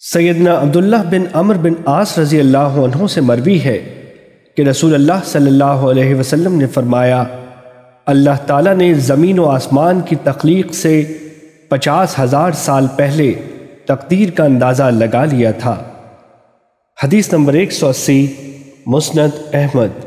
سیدنا عبداللہ بن امر بن آس رضی اللہ عنہ سے مروی ہے کہ رسول اللہ صلی اللہ علیہ وسلم نے فرمایا، اللہ تعالیٰ نے زمین و آسمان کی تخلیق سے پچاس ہزار سال پہلے تقدیر کا اندازہ لگا لیا تھا۔ حدیث نمبر ایک سو اسی، مسند احمد۔